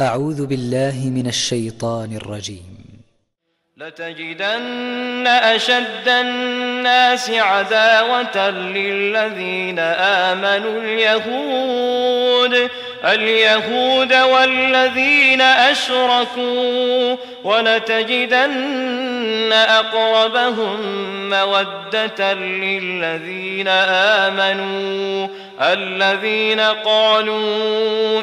أعوذ بالله من الشيطان الرجيم. لتجدن أشد الناس عداوة للذين آمنوا اليهود اليهود والذين أشركوا ولتجدن أقربهم مودة للذين آمنوا الذين قالوا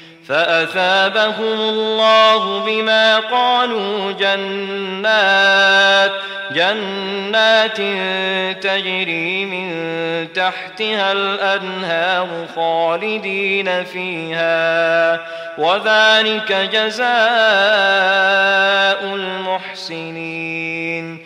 فأثابهم الله بما قالوا جنات جنات تجري من تحتها الأنهار خالدين فيها وذلك جزاء المحسنين.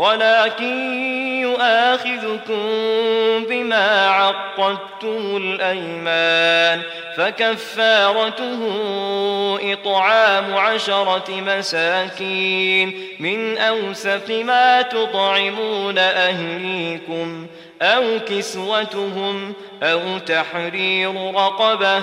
ولكن يؤاخذكم بما عقدتم الأيمان فكفارته إطعام عشرة مساكين من أوسط ما تطعمون أهليكم أو كسوتهم أو تحرير رقبة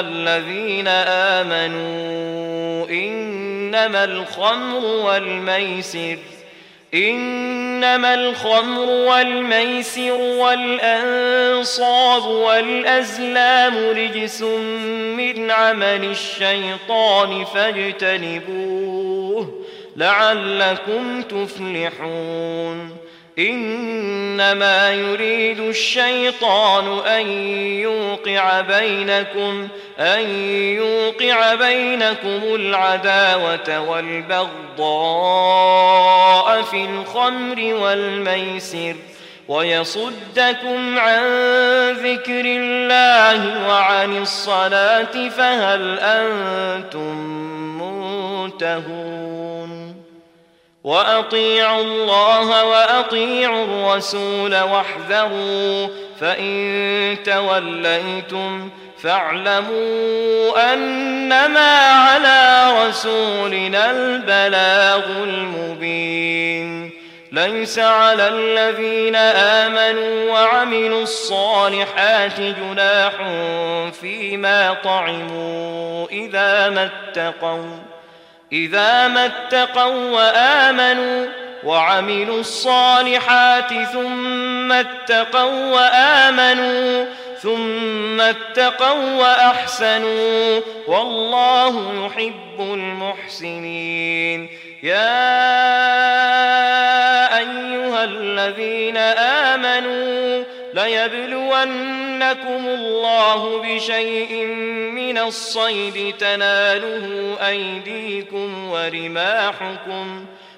الذين آمنوا إنما الخمر والميسر إنما الخمر والميسر والأنصاب والأزلام رجس من عمل الشيطان فاجتنبوه لعلكم تفلحون. إنما يريد الشيطان أن يوقع بينكم أن يوقع بينكم العداوة والبغضاء في الخمر والميسر ويصدكم عن ذكر الله وعن الصلاة فهل أنتم منتهون وأطيعوا الله وأطيعوا الرسول واحذروا فإن توليتم فاعلموا أنما على رسولنا البلاغ المبين. ليس على الذين آمنوا وعملوا الصالحات جناح فيما طعموا إذا ما اتقوا إذا ما اتقوا وآمنوا وعملوا الصالحات ثم اتقوا وآمنوا ثم اتقوا وأحسنوا والله يحب المحسنين. يا أيها الذين آمنوا ليبلونكم الله بشيء من الصيد تناله أيديكم ورماحكم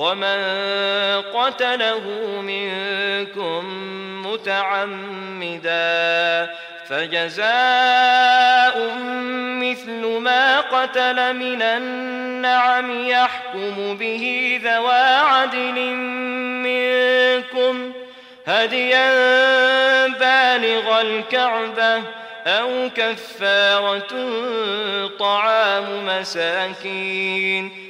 ومن قتله منكم متعمدا فجزاء مثل ما قتل من النعم يحكم به ذوى عدل منكم هديا بالغ الكعبة أو كفارة طعام مساكين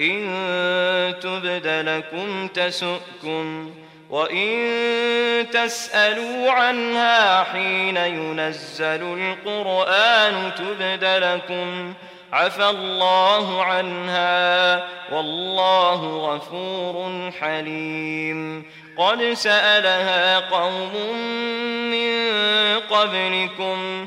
إن تبد لكم تسؤكم وإن تسألوا عنها حين ينزل القرآن تبد لكم عفى الله عنها والله غفور حليم قد سألها قوم من قبلكم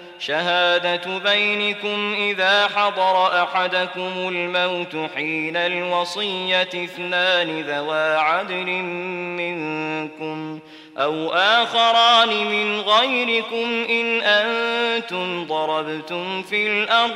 شهادة بينكم إذا حضر أحدكم الموت حين الوصية اثنان ذوى عدل منكم أو آخران من غيركم إن أنتم ضربتم في الأرض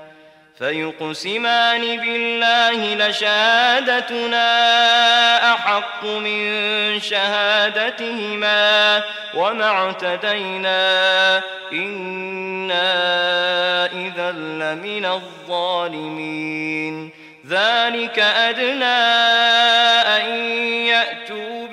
فيقسمان بالله لشهادتنا أحق من شهادتهما وما اعتدينا. إنا إذا لمن الظالمين. ذلك أدنى أن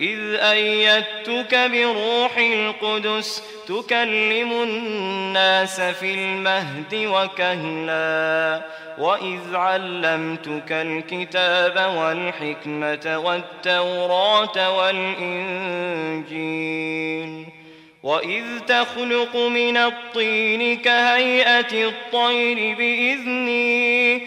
إذ أيدتك بروح القدس تكلم الناس في المهد وكهلا وإذ علمتك الكتاب والحكمة والتوراة والإنجيل وإذ تخلق من الطين كهيئة الطير بإذني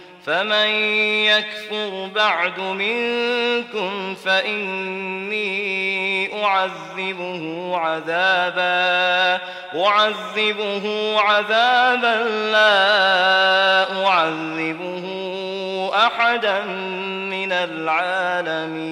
فمن يكفر بعد منكم فإني أعذبه عذابا أعذبه عذابا لا أعذبه أحدا من العالمين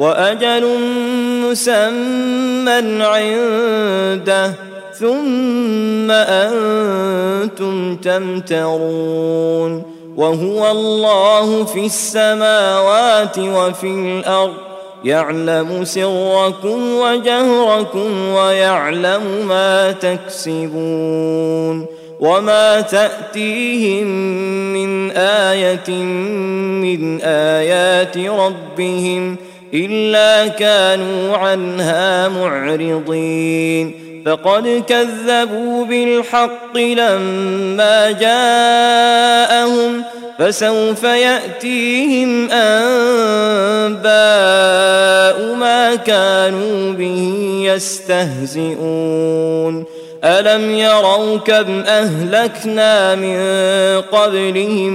وأجل مسمى عنده ثم أنتم تمترون وهو الله في السماوات وفي الأرض يعلم سركم وجهركم ويعلم ما تكسبون وما تأتيهم من آية من آيات ربهم ۖ إلا كانوا عنها معرضين. فقد كذبوا بالحق لما جاءهم فسوف يأتيهم أنباء ما كانوا به يستهزئون. ألم يروا كم أهلكنا من قبلهم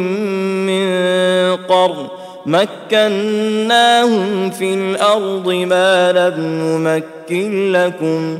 من قرن؟ مكناهم في الأرض ما لم نمكن لكم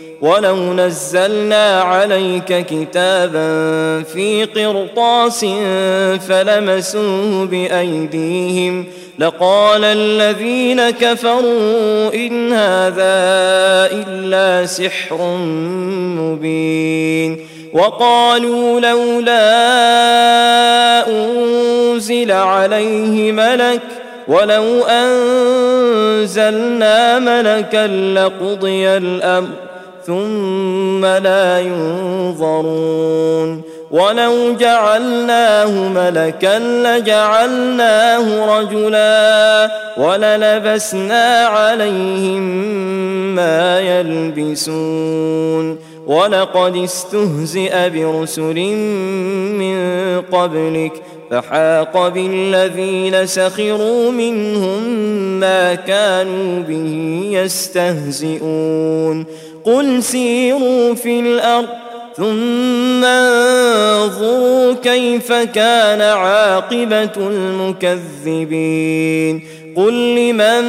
ولو نزلنا عليك كتابا في قرطاس فلمسوه بأيديهم لقال الذين كفروا إن هذا إلا سحر مبين وقالوا لولا أنزل عليه ملك ولو أنزلنا ملكا لقضي الأمر ثم لا ينظرون. ولو جعلناه ملكا لجعلناه رجلا وللبسنا عليهم ما يلبسون. ولقد استهزئ برسل من قبلك فحاق بالذين سخروا منهم ما كانوا به يستهزئون. قل سيروا في الأرض ثم انظروا كيف كان عاقبة المكذبين. قل لمن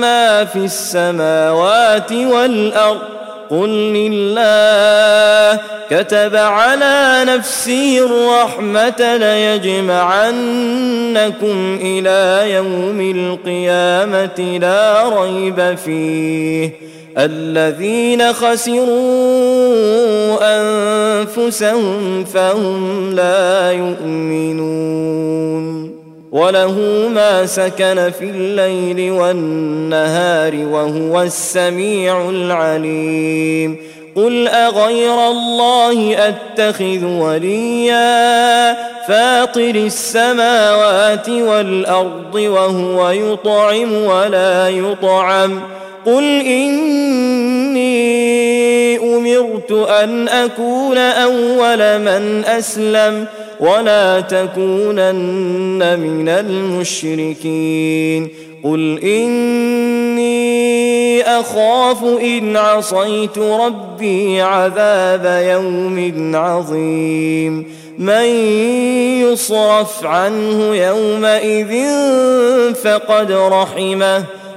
ما في السماوات والأرض؟ قل لله. كتب على نفسه الرحمة ليجمعنكم إلى يوم القيامة لا ريب فيه. الذين خسروا أنفسهم فهم لا يؤمنون. وله ما سكن في الليل والنهار وهو السميع العليم. قل أغير الله أتخذ وليا فاطر السماوات والأرض وهو يطعم ولا يطعم. قل إني أمرت أن أكون أول من أسلم ولا تكونن من المشركين. قل إني أخاف إن عصيت ربي عذاب يوم عظيم. من يصرف عنه يومئذ فقد رحمه.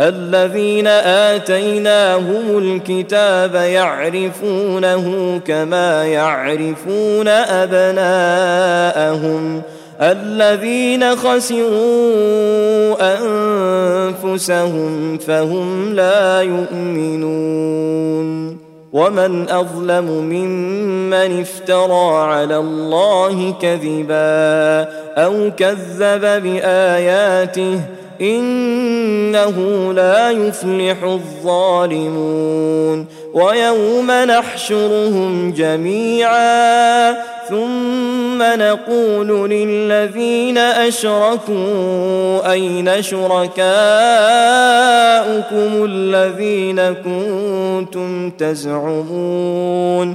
الذين آتيناهم الكتاب يعرفونه كما يعرفون أبناءهم. الذين خسروا أنفسهم فهم لا يؤمنون. ومن أظلم ممن افترى على الله كذبا أو كذب بآياته إنه لا يفلح الظالمون ويوم نحشرهم جميعا ثم نقول للذين أشركوا أين شركاؤكم الذين كنتم تزعمون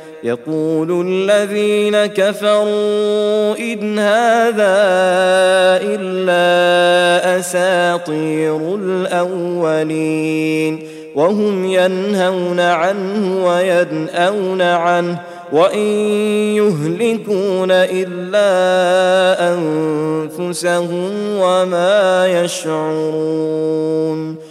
يقول الذين كفروا إن هذا إلا أساطير الأولين وهم ينهون عنه وينأون عنه وإن يهلكون إلا أنفسهم وما يشعرون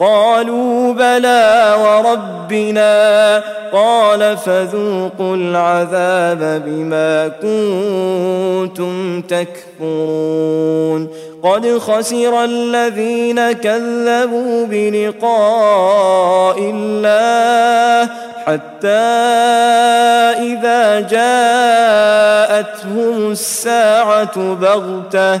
قالوا بلى وربنا. قال فذوقوا العذاب بما كنتم تكفرون. قد خسر الذين كذبوا بلقاء الله حتى إذا جاءتهم الساعة بغتة.